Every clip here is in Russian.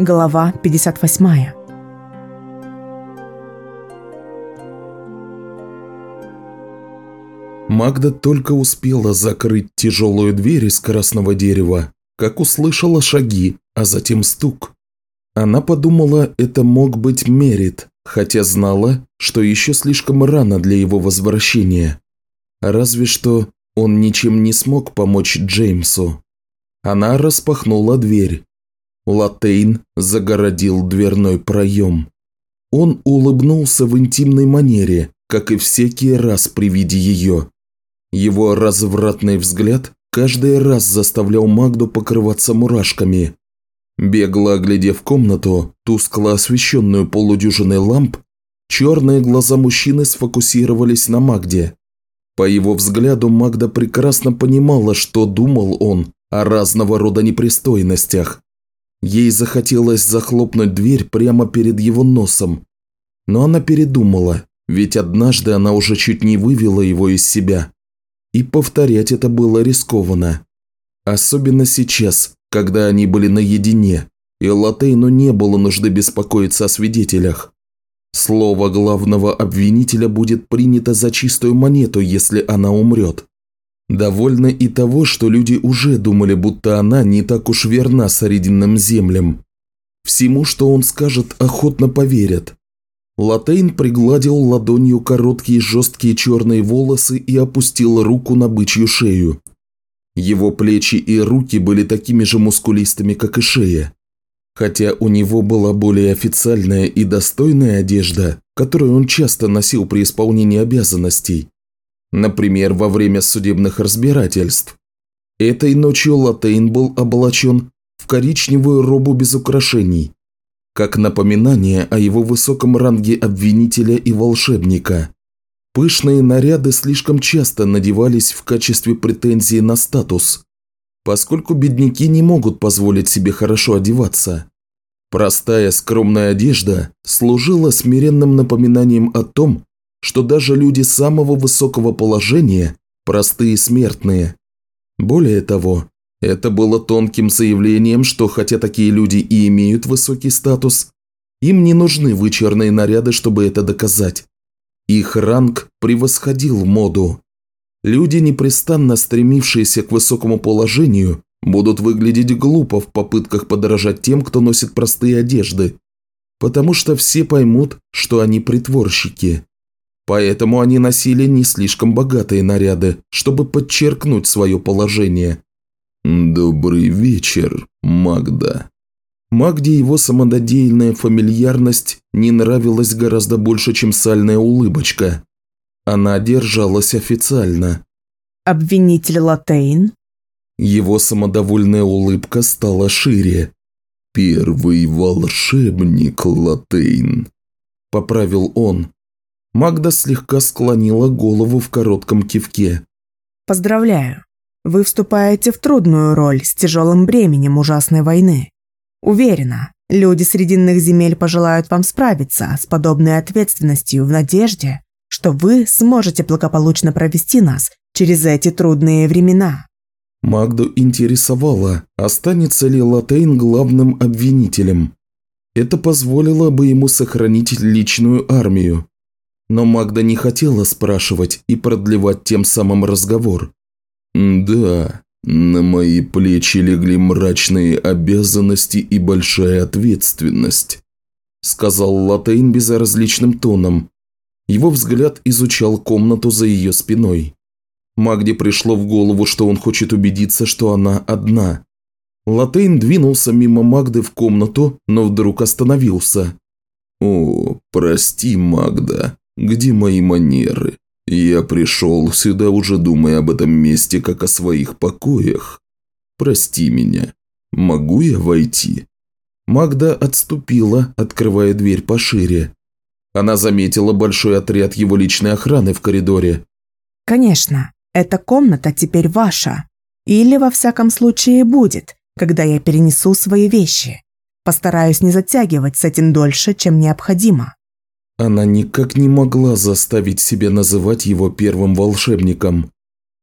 Глава 58. Магда только успела закрыть тяжелую дверь из красного дерева, как услышала шаги, а затем стук. Она подумала, это мог быть Мерит, хотя знала, что еще слишком рано для его возвращения. Разве что он ничем не смог помочь Джеймсу. Она распахнула дверь. Латейн загородил дверной проем. Он улыбнулся в интимной манере, как и всякий раз при виде ее. Его развратный взгляд каждый раз заставлял Магду покрываться мурашками. Бегло оглядев комнату, тускло освещенную полудюжиной ламп, черные глаза мужчины сфокусировались на Магде. По его взгляду Магда прекрасно понимала, что думал он о разного рода непристойностях, Ей захотелось захлопнуть дверь прямо перед его носом. Но она передумала, ведь однажды она уже чуть не вывела его из себя. И повторять это было рискованно. Особенно сейчас, когда они были наедине, и Латейну не было нужды беспокоиться о свидетелях. Слово главного обвинителя будет принято за чистую монету, если она умрет. Довольно и того, что люди уже думали, будто она не так уж верна Срединным землям. Всему, что он скажет, охотно поверят. Латейн пригладил ладонью короткие жесткие черные волосы и опустил руку на бычью шею. Его плечи и руки были такими же мускулистыми, как и шея. Хотя у него была более официальная и достойная одежда, которую он часто носил при исполнении обязанностей, Например, во время судебных разбирательств. Этой ночью Латейн был облачен в коричневую робу без украшений, как напоминание о его высоком ранге обвинителя и волшебника. Пышные наряды слишком часто надевались в качестве претензии на статус, поскольку бедняки не могут позволить себе хорошо одеваться. Простая скромная одежда служила смиренным напоминанием о том, что даже люди самого высокого положения – простые смертные. Более того, это было тонким заявлением, что хотя такие люди и имеют высокий статус, им не нужны вычурные наряды, чтобы это доказать. Их ранг превосходил моду. Люди, непрестанно стремившиеся к высокому положению, будут выглядеть глупо в попытках подражать тем, кто носит простые одежды, потому что все поймут, что они притворщики. Поэтому они носили не слишком богатые наряды, чтобы подчеркнуть свое положение. «Добрый вечер, Магда». Магде его самододеянная фамильярность не нравилась гораздо больше, чем сальная улыбочка. Она держалась официально. «Обвинитель Латейн?» Его самодовольная улыбка стала шире. «Первый волшебник Латейн», – поправил он. Магда слегка склонила голову в коротком кивке. «Поздравляю. Вы вступаете в трудную роль с тяжелым бременем ужасной войны. Уверена, люди Срединных земель пожелают вам справиться с подобной ответственностью в надежде, что вы сможете благополучно провести нас через эти трудные времена». Магду интересовало, останется ли Латейн главным обвинителем. Это позволило бы ему сохранить личную армию, но Магда не хотела спрашивать и продлевать тем самым разговор. «Да, на мои плечи легли мрачные обязанности и большая ответственность», сказал Латейн безразличным тоном. Его взгляд изучал комнату за ее спиной. Магде пришло в голову, что он хочет убедиться, что она одна. Латейн двинулся мимо Магды в комнату, но вдруг остановился. «О, прости, Магда, где мои манеры? Я пришел сюда уже думая об этом месте, как о своих покоях. Прости меня. Могу я войти?» Магда отступила, открывая дверь пошире. Она заметила большой отряд его личной охраны в коридоре. «Конечно, эта комната теперь ваша. Или, во всяком случае, будет, когда я перенесу свои вещи. Постараюсь не затягивать с этим дольше, чем необходимо». Она никак не могла заставить себя называть его первым волшебником.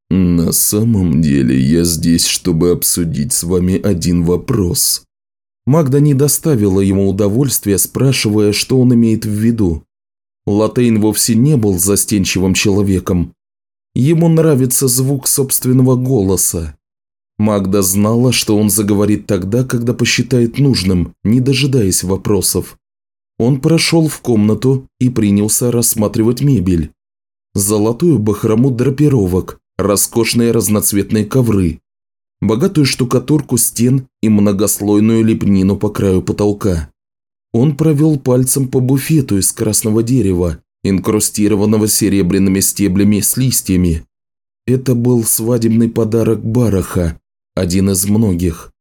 «На самом деле я здесь, чтобы обсудить с вами один вопрос». Магда не доставила ему удовольствия, спрашивая, что он имеет в виду. Латейн вовсе не был застенчивым человеком. Ему нравится звук собственного голоса. Магда знала, что он заговорит тогда, когда посчитает нужным, не дожидаясь вопросов. Он прошел в комнату и принялся рассматривать мебель. Золотую бахрому драпировок, роскошные разноцветные ковры, богатую штукатурку стен и многослойную лепнину по краю потолка. Он провел пальцем по буфету из красного дерева, инкрустированного серебряными стеблями с листьями. Это был свадебный подарок Бараха, один из многих.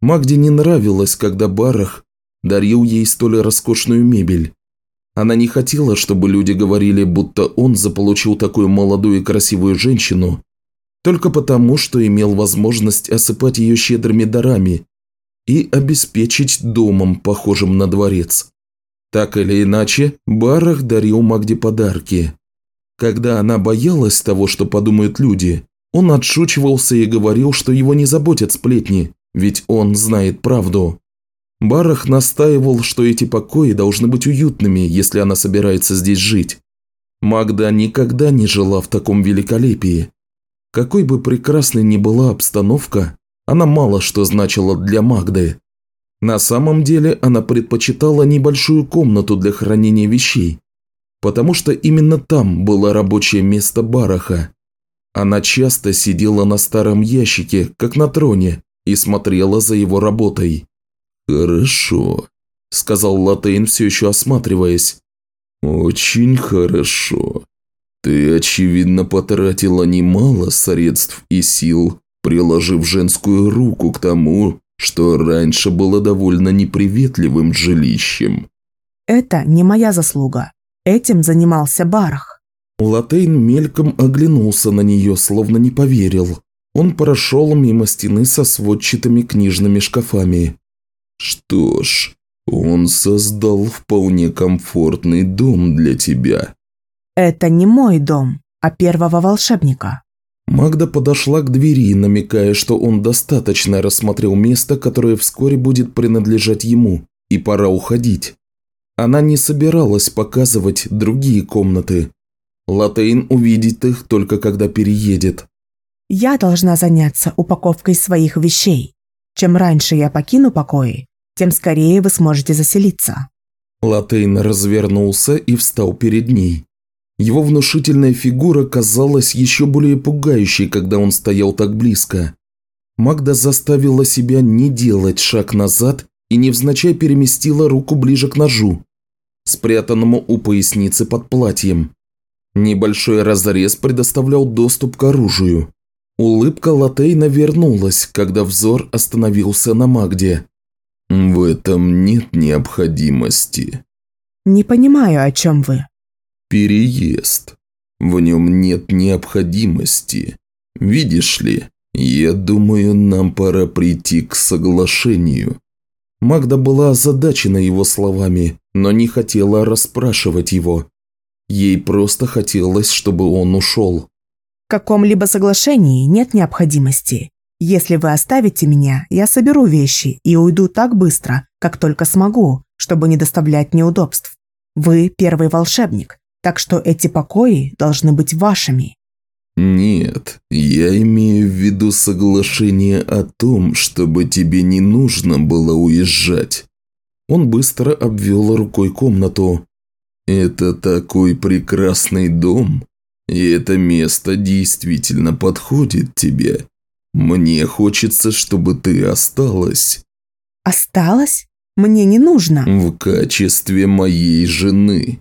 Магде не нравилось, когда Барах дарил ей столь роскошную мебель. Она не хотела, чтобы люди говорили, будто он заполучил такую молодую и красивую женщину только потому, что имел возможность осыпать ее щедрыми дарами и обеспечить домом, похожим на дворец. Так или иначе, Барах дарил Магде подарки. Когда она боялась того, что подумают люди, он отшучивался и говорил, что его не заботят сплетни, ведь он знает правду. Барах настаивал, что эти покои должны быть уютными, если она собирается здесь жить. Магда никогда не жила в таком великолепии. Какой бы прекрасной ни была обстановка, она мало что значила для Магды. На самом деле она предпочитала небольшую комнату для хранения вещей, потому что именно там было рабочее место Бараха. Она часто сидела на старом ящике, как на троне, и смотрела за его работой. «Хорошо», – сказал Латейн, все еще осматриваясь. «Очень хорошо. Ты, очевидно, потратила немало средств и сил, приложив женскую руку к тому, что раньше было довольно неприветливым жилищем. Это не моя заслуга. Этим занимался Барах. Латейн мельком оглянулся на нее, словно не поверил. Он прошел мимо стены со сводчатыми книжными шкафами. Что ж, он создал вполне комфортный дом для тебя. Это не мой дом, а первого волшебника. Магда подошла к двери, намекая, что он достаточно рассмотрел место, которое вскоре будет принадлежать ему, и пора уходить. Она не собиралась показывать другие комнаты. Латейн увидит их только когда переедет. Я должна заняться упаковкой своих вещей. Чем раньше я покину покои, тем скорее вы сможете заселиться. Латейн развернулся и встал перед ней. Его внушительная фигура казалась еще более пугающей, когда он стоял так близко. Магда заставила себя не делать шаг назад и невзначай переместила руку ближе к ножу, спрятанному у поясницы под платьем. Небольшой разрез предоставлял доступ к оружию. Улыбка Латейна вернулась, когда взор остановился на Магде. «В этом нет необходимости». «Не понимаю, о чем вы», переезд. В нем нет необходимости. Видишь ли, я думаю, нам пора прийти к соглашению». Магда была озадачена его словами, но не хотела расспрашивать его. Ей просто хотелось, чтобы он ушел. В каком-либо соглашении нет необходимости. Если вы оставите меня, я соберу вещи и уйду так быстро, как только смогу, чтобы не доставлять неудобств. Вы первый волшебник, так что эти покои должны быть вашими». «Нет, я имею в виду соглашение о том, чтобы тебе не нужно было уезжать». Он быстро обвел рукой комнату. «Это такой прекрасный дом, и это место действительно подходит тебе. Мне хочется, чтобы ты осталась». «Осталась? Мне не нужно». «В качестве моей жены».